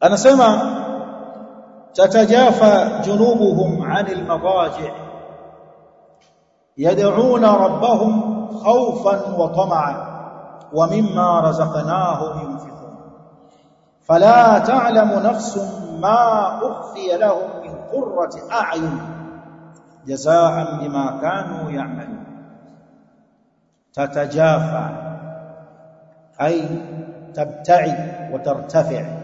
anasema tatajafa junubuhum 'anil madaji' yad'una rabbahum khawfan wa tama'an wa mimma razaqnahum yunfiqun fala ta'lamu nafsun ma ukhfiya lahum min qurrati a'yun jazaa'an bima kanu ya'malun tatajafa ay tabta'id wa tartafi'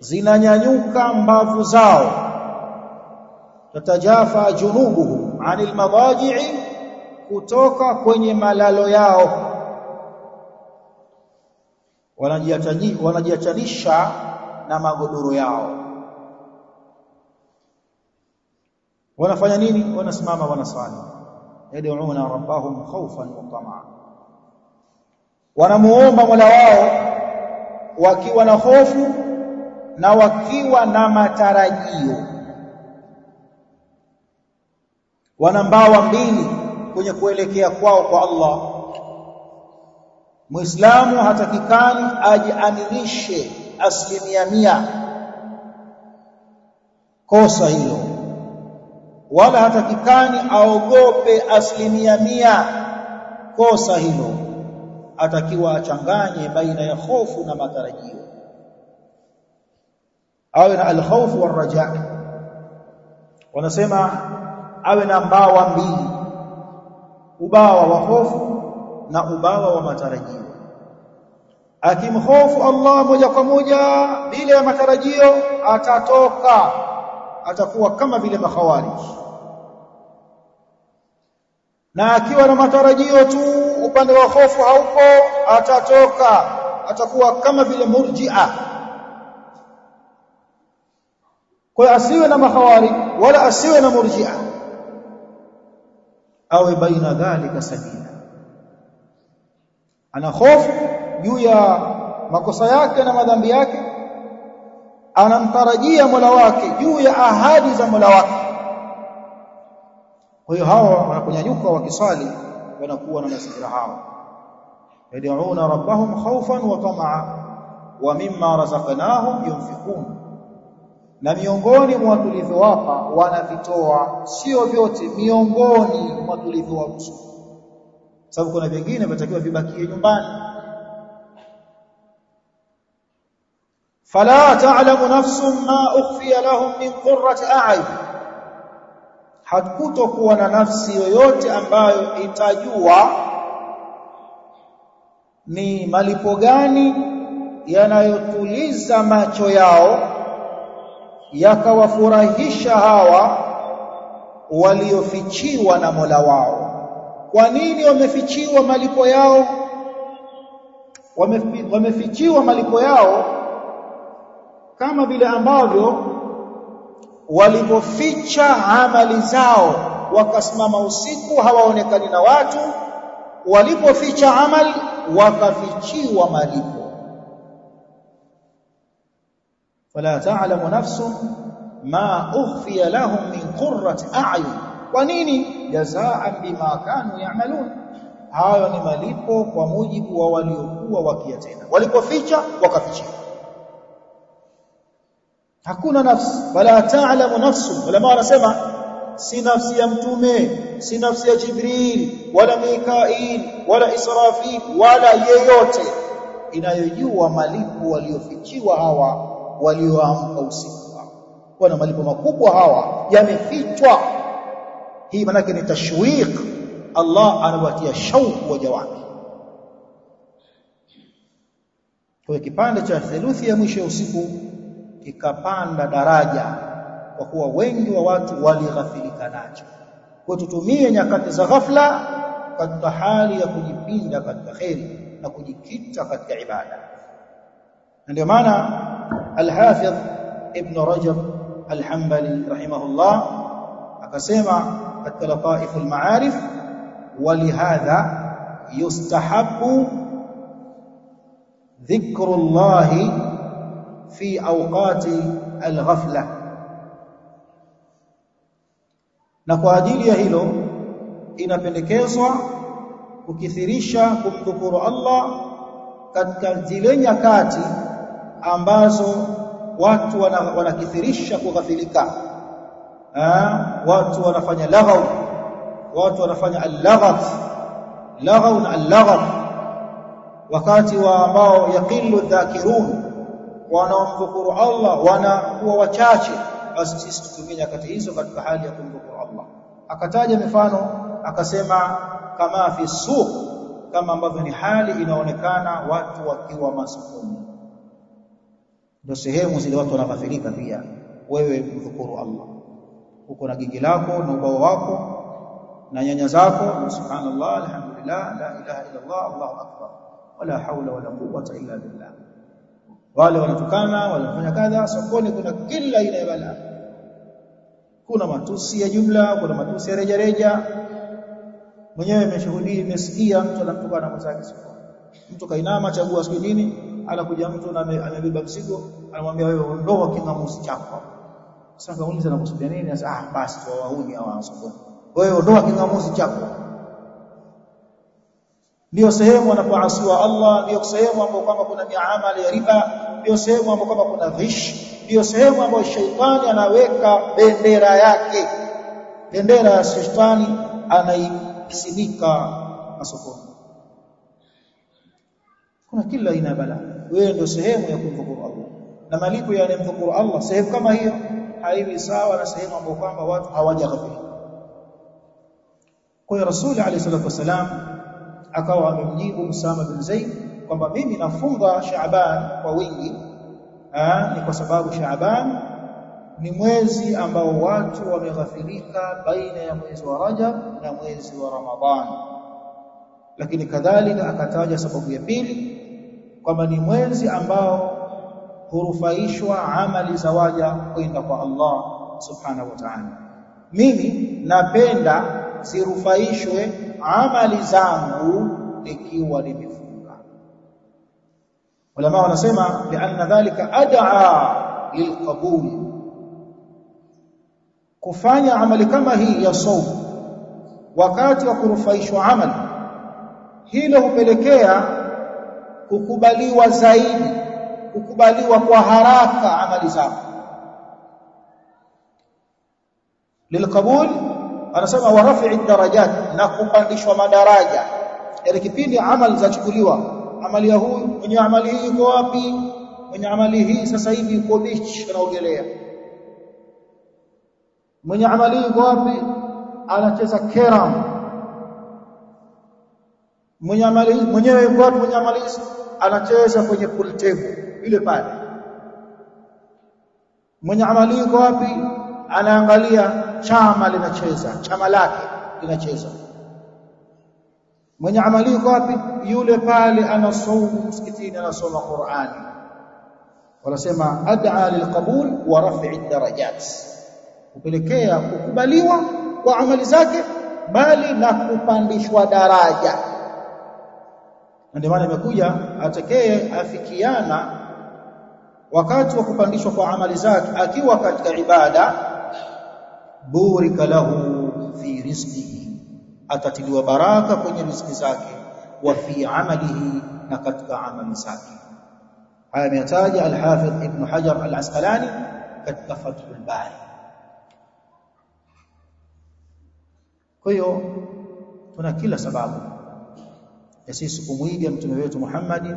zinanyanyuka mbavu zao. Tatajafa junubuhum anil madaji'i kutoka kwenye malalo yao. Wanajiachanisha na magodoro yao. Wanafanya nini? Wanasimama wanaswali. Yad'una rabbahum khawfan wa tamaa wanamuomba Mola wao wakiwa na hofu na wakiwa na matarajio. Wana mbawa mbili kwenye kuelekea kwao kwa Allah. Muislamu hatakikani ajiaminishe asilimia mia. Kosa hilo. Wala hatakikani aogope asilimia mia. Kosa hilo. Atakiwa achanganye baina ya hofu na matarajio awe na alkhawfu warraja. Wanasema awe na mbawa mbili ubawa wa hofu na ubawa wa matarajio. Akimhofu Allah moja kwa moja bila ya matarajio atatoka atakuwa kama vile makhawarij. Na akiwa na matarajio tu upande wa hofu haupo atatoka atakuwa kama vile murji'a kwa asiwe na mahawari wala asiwe na murji'a. Awe baina dhalika sabila. Ana hofu juu ya makosa yake na madhambi yake. Anamtarajia Mola wake juu ya ahadi za Mola wake. Kwa hiyo hawa wanaponyanyuka wakiswali wanakuwa na mazingira hawa. Yad'una rabbahum khawfan wa tamaa wa mimma razaqnahum yunfiqun na miongoni mwa tulivyowapa wanavitoa sio vyote miongoni mwa tulivyowaruzuku sababu kuna vingine vinatakiwa vibakie nyumbani. Fala ta'lamu nafsun ma ukhfiya lahum min qurrati a'yun. Hakutokuwa na nafsi yoyote ambayo itajua ni malipo gani yanayotuliza macho yao yakawafurahisha hawa waliofichiwa na Mola wao. Kwa nini wamefichiwa malipo yao? Wamefichiwa malipo yao kama vile ambavyo walipoficha amali zao wakasimama usiku hawaonekani na watu. Walipoficha amali wakafichiwa malipo fala ta'lamu nafsun ma ukhfiya lahum min qurrati a'yun. Kwa nini? Jazaan bima kanu ya'malun. Hayo ni malipo kwa mujibu wa waliokuwa wakiyatenda. Walipoficha wakafichia hakuna nafsi. Wala ta'lamu nafsu ulama wanasema si nafsi ya mtume si nafsi ya jibril wala mikail wala israfil wala yeyote inayojua malipo waliofichiwa hawa walioamka usiku wao. wana malipo makubwa hawa yamefichwa. Hii maanake ni tashwiq. Allah anawatia shauku waja wake. Kwa kipande cha theluthi ya mwisho ya usiku kikapanda daraja kwa kuwa wengi wa watu walighafilika nacho. Kwa tutumie nyakati za ghafla katika hali ya kujipinda katika kheri na kujikita katika ibada. Na ndio maana الحافظ ابن رجب الحنبلي رحمه الله اقسم التلطائف المعارف ولهذا يستحب ذكر الله في أوقات الغفلة. نقول أجل هيلو inapendekezwa kukithirisha kumdhukuru Allah katika zile كاتي ambazo watu wanakithirisha kughafilika. Watu wanafanya laghaw. Watu wanafanya al-laghat. Laghaw al-laghat. Wakati wa ambao yaqilu dhakirun wanaomdhukuru Allah wanakuwa wachache. Basi sisi tutumie nyakati hizo katika hali ya kumdhukuru Allah. Akataja mifano akasema kama fi suq kama ambavyo ni hali inaonekana watu wakiwa masokoni ndio sehemu zile watu wanaghafilika pia. Wewe mdhukuru Allah. Uko na gigi lako na ubao wako na nyanya zako subhanallah alhamdulillah la ilaha illa Allah Allahu akbar wala haula wala quwwata illa billah. Wale wanatukana wanafanya kadha sokoni kuna kila aina ya balaa. Kuna matusi ya jumla kuna matusi ya rejareja. Reja mwenyewe ameshuhudia imesikia mtu anamtukana mwenzake sokoni. Mtu kainama chagua siku nini anakuja mtu na amebeba mzigo anamwambia wewe ondoa kingamuzi chako. Sasa kauliza nakusudia nini? Sasa ah basi tu wauni hawa sokoni wewe ondoa kingamuzi chako. Ndio sehemu anapoasiwa Allah ndio sehemu ambapo kwamba kuna miamala ya riba ndio sehemu ambapo kwamba kuna ghish ndio sehemu ambayo shaitani anaweka bendera yake. Bendera ya shaitani anaisimika masokoni. Kuna kila aina bala wewe ndio sehemu ya kumdhukuru Allah. Na malipo ya kumdhukuru Allah sehemu kama hiyo haiwi sawa na sehemu ambayo kwamba watu hawajaghafilika kwa hiyo Rasul alayhi salatu wasalam akawa amemjibu Usama bin Zaid kwamba mimi nafunga Shaaban kwa wingi. Ni kwa sababu Shaaban ni mwezi ambao watu wameghafilika baina ya mwezi wa Rajab na mwezi wa Ramadhani lakini kadhalika akataja sababu ya pili kwamba ni mwezi ambao hurufaishwa amali za waja kwenda kwa Allah subhanahu wa ta'ala. Mimi napenda zirufaishwe amali zangu nikiwa nimefunga ulama wanasema lianna dhalika ad'a lilqabul. Kufanya amali kama hii ya saum wakati wa kurufaishwa amali hilo hupelekea kukubaliwa zaidi kukubaliwa kwa haraka amali zako. Lilqabul anasema wa rafi'i darajat na kupandishwa madaraja. Yani kipindi amali zachukuliwa amali ya huyu mwenye amali hii yuko wapi? Mwenye amali hii sasa hivi yuko beach anaogelea. Mwenye amali hii yuko wapi? Anacheza keram. Mwenye amali mwenyewe yuko wapi? Mwenye amali anacheza kwenye pool table ile pale. Mwenye amali yuko wapi? Anaangalia chama linacheza chama lake linacheza. Mwenye amali yuko wapi? Yule pale anasoma msikitini anasoma Qur'ani. Wanasema ad'a lilqabul wa raf'i darajat kupelekea kukubaliwa kwa amali zake bali na kupandishwa daraja ndio maana imekuja atekee afikiana wakati wa kupandishwa kwa amali zake akiwa katika ibada burika lahu fi rizqihi. Atatiliwa baraka kwenye riziki zake wa fi amalihi na katika amali zake. Haya ametaja al-Hafidh Ibn Hajar al-Asqalani katika Fathul Bari. Kwa hiyo tuna kila sababu ya sisi kumwiga mtume wetu Muhammad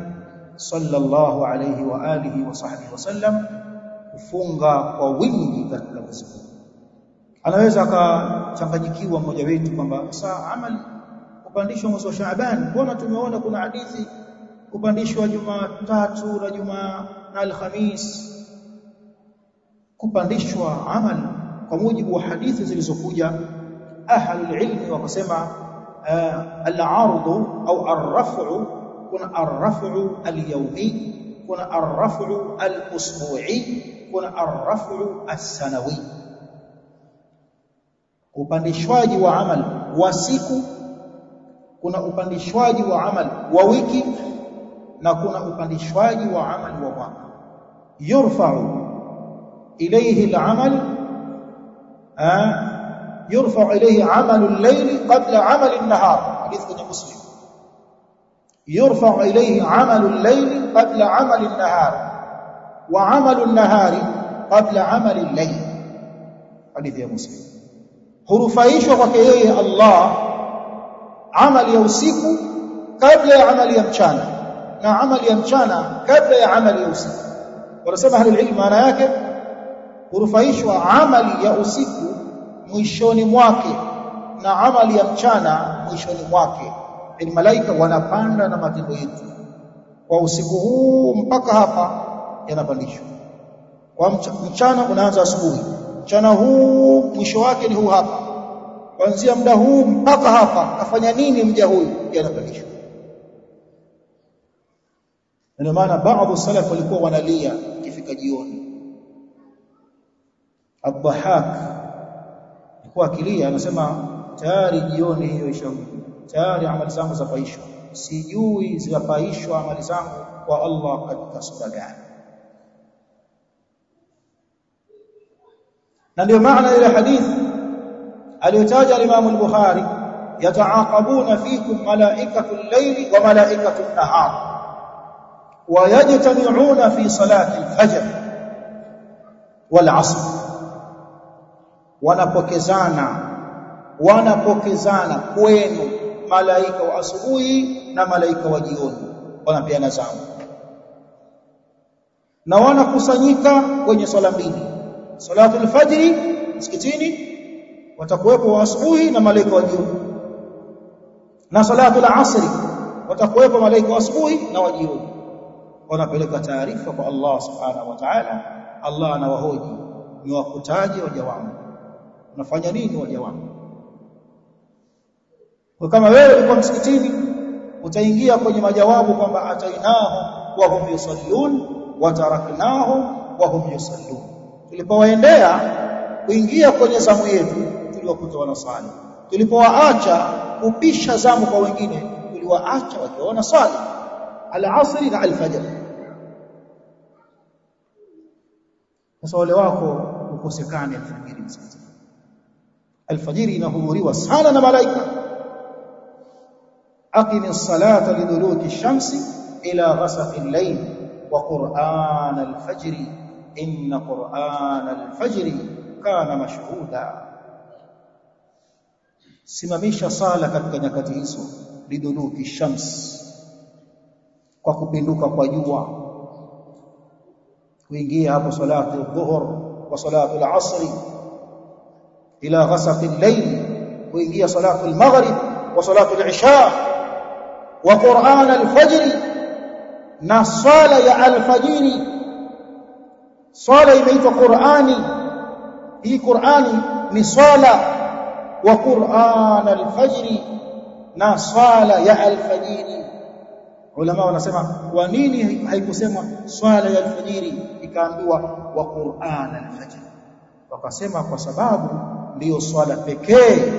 sallallahu alayhi wa alihi wa sahbihi wasallam kufunga kwa wingi katika mwezi anaweza akachanganyikiwa mmoja wetu kwamba saa amali kupandishwa mwezi wa Shaaban mbona tumeona kuna hadithi kupandishwa Jumatatu na Jumaa na Alhamis? Kupandishwa amali kwa mujibu wa hadithi zilizokuja ahlul ilmi wakasema al-ardu au ar-raf'u kuna ar-raf'u al-yawmi kuna ar-raf'u al-usbu'i kuna ar-raf'u as-sanawi upandishwaji wa amal wa siku kuna upandishwaji wa amal wa wiki na kuna upandishwaji wa amal wa mwaka yurfa'u ilayhi al-amal yurfa ilayhi amalu al-layli qabla amali an-nahar. Hadith kwenye muslim. Yurfa ilayhi amalu al-layli qabla amali an-nahar. Wa amalu an-nahari qabla amali al-layl. Hadithi ya muslim. Hurufaishwa kwake yeye Allah amali ya usiku kabla ya amali ya mchana na amali ya mchana kabla ya amali ya usiku. Wanasema ahlul ilm maana yake hurufaishwa amali ya usiku mwishoni mwake na amali ya mchana mwishoni mwake. Ni malaika wanapanda na matendo yetu. Kwa usiku huu mpaka hapa yanapandishwa. Kwa mchana unaanza asubuhi. Mchana huu mwisho wake ni huu hapa. Kuanzia muda huu mpaka hapa kafanya nini mja huyu? Yanapandishwa. Ndio maana baadhi salaf walikuwa wanalia ikifika jioni. Abdahak alikuwa akilia anasema tayari jioni hiyo isharudi tayari amali zangu zapaishwa sijui zinapaishwa amali zangu kwa Allah katika sura gani na ndio maana ile hadithi aliyotaja al-Imam al-Bukhari yataaqabuna fikum malaikatu al-layli wa malaikatu an-nahar wa yajtami'una fi salati al-fajr wal-'asr wanapokezana wanapokezana kwenu malaika wa asubuhi na malaika wa jioni. Wanapeana zamu. Na wanakusanyika kwenye swala mbili salatul fajri msikitini watakuwepo wa asubuhi na malaika wa jioni. Na salatul asri watakuwepo malaika wa asubuhi na wa jioni. Wanapeleka taarifa kwa Allah subhanahu wa ta'ala. Allah anawahoji ni wakutaji waja wangu unafanya nini waja wangu? Kwa kama wewe uko msikitini utaingia kwenye majawabu kwamba atainahu wa hum yusallun wa taraknahu wa hum yusallun. Tulipowaendea kuingia kwenye zamu yetu tuliwakuta wanasali tulipowaacha kupisha zamu kwa wengine tuliwaacha wakiwa wanasali al-asri na al-fajr. Sasa wale wako ukosekane alfajiri msikitini alfajiri inahudhuriwa sana na malaika. Aqimi as-salata liduluki shamsi ila ghasaqi al-layl wa qur'an al-fajri. Inna qur'an al-fajri kana mashhuda. Simamisha sala katika nyakati hizo liduluki shams kwa kupinduka kwa jua. Kuingia hapo salatu dhuhur wa salatu al-asri ila ghasaqi al-layl kuingia salatu al-maghrib wa salatu al-isha wa Qur'an al-fajr na swala ya al-fajiri swala imeitwa Qur'ani. Hii Qur'ani ni swala wa Qur'an al-fajr na swala ya al-fajiri ulama wanasema kwa nini haikusema swala ya al-fajiri ikaambiwa wa Qur'an al-fajr. Wakasema kwa sababu ndiyo swala pekee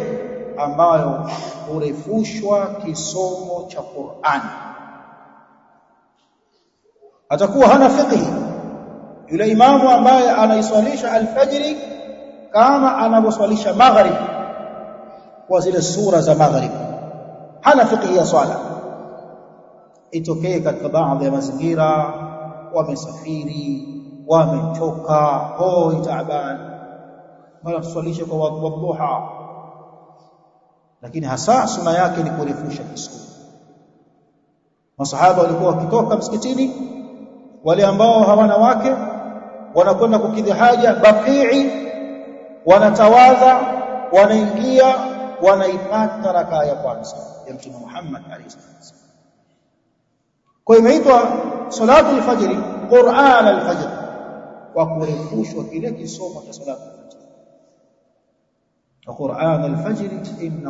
ambayo hurefushwa kisomo cha Qur'an. Atakuwa hana fiqh. Yule imamu ambaye anaiswalisha alfajiri kama anavyoswalisha maghrib kwa zile sura za maghrib. Hana fiqh ya swala. Itokee katika baadhi ya mazingira wamesafiri wamechoka hoi taaban mara tuswalishe kwa wakati wa dhuha lakini hasa suna yake ni kurefusha kisomo masahaba walikuwa wakitoka msikitini wale ambao hawana wake wanakwenda kukidhi haja baqii wanatawadha wanaingia wanaipata rakaa ya kwanza ya mtume Muhammad alayhi wasallam kwa imeitwa salatu al-fajr Qur'an al-fajr kwa kurefushwa kile kisomo cha salatu وقرآن الفجر إن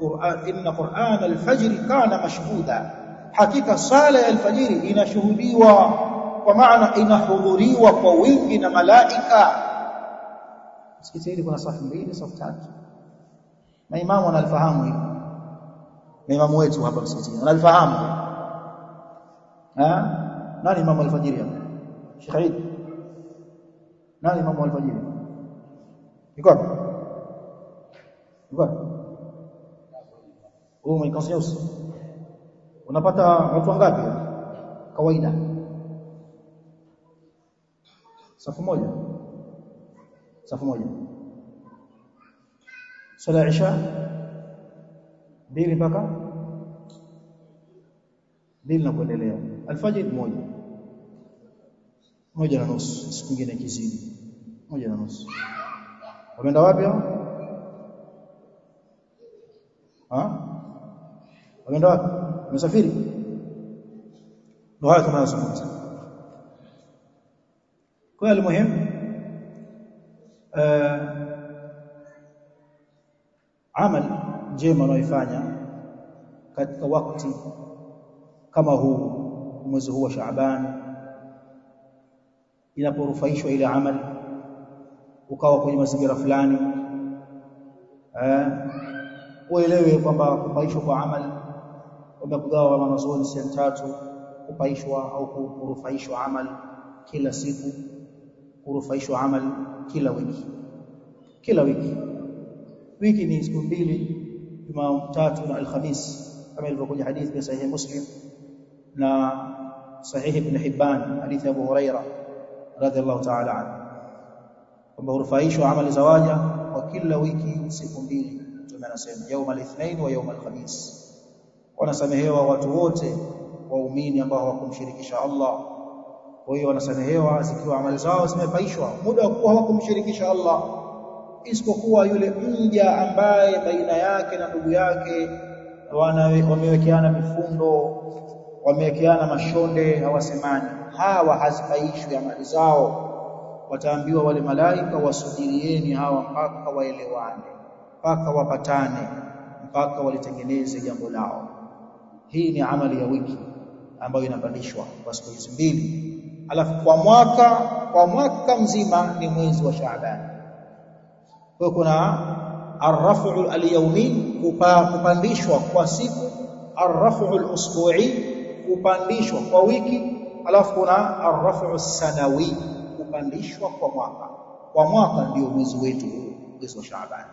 قرآن إن قرآن الفجر كان مشهودا حقيقة صلاة الفجر inashuhudiwa kwa maana inahudhuriwa kwa wingi na malaika msikitini kuna safu mbili safu tatu maimamu wanalifahamu hili maimamu wetu hapa msikitini wanalifahamu eh nani imamu alfajiri hapa Sheikh Eid nani imamu alfajiri iko huyu mwenye kanzu nyeusi. Unapata watu wangapi? Kawaida. Safu moja. Safu moja. Swala ya isha. Mbili mpaka. Mbili na kuendelea. Alfajiri moja. Moja na nusu. Siku nyingine kizidi moja na nusu. Wameenda wapi hao ha? Wameenda wapi? Wamesafiri? Ndio haya tunayozungumza. Kwa hiyo muhimu uh, amal njema unayoifanya katika wakati kama huu mwezi huu wa Shaaban inaporufaishwa ile amali ukawa kwenye mazingira fulani eh uelewe kwamba kupaishwa kwa amali wamekugawa wanazuoni sehemu tatu kupaishwa au kurufaishwa amali kila siku kurufaishwa amali kila wiki. Kila wiki. Wiki ni siku mbili Jumatatu na Alhamis kama ilivyokuja hadithi ya sahihi Muslim na sahihi Ibn Hibban hadithi ya Abu Huraira radhiallahu ta'ala anhu. Kwamba hurufaishwa amali za waja kwa kila wiki siku mbili mtume anasema yaum al-ithnain wa yaum al-khamis. Wanasamehewa watu wote waumini ambao hawakumshirikisha Allah. Kwa hiyo wanasamehewa zikiwa amali zao zimepaishwa muda wa kuwa hawakumshirikisha Allah. Isipokuwa yule mja ambaye baina yake na ndugu yake wamewekeana mifundo wamewekeana mashonde hawasemani. Hawa hazipaishwi amali zao. Wataambiwa wale malaika wasubirieni hawa mpaka waelewane mpaka wapatane mpaka walitengeneze jambo lao. Hii ni amali ya wiki ambayo inapandishwa kwa siku hizi mbili. Alafu kwa mwaka kwa mwaka mzima ni mwezi wa Shaaban. Kwa kuna arrafu al-yawmi kupandishwa kwa siku arrafu al-usbu'i kupandishwa kwa wiki alafu kuna arrafu sanawi kupandishwa kwa mwaka. Kwa mwaka ndio mwezi wetu mwezi wa Shaaban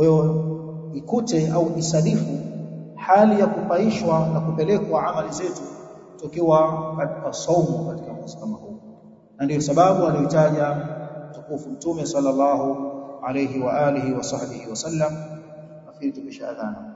kwa hiyo ikute au isadifu hali ya kupaishwa na kupelekwa amali zetu tukiwa katika saumu katika mwezi kama huu. Na ndio sababu aliyotaja tukufu mtume sallallahu alayhi wa alihi wa sahbihi wasallam nafikiri tumeshadhana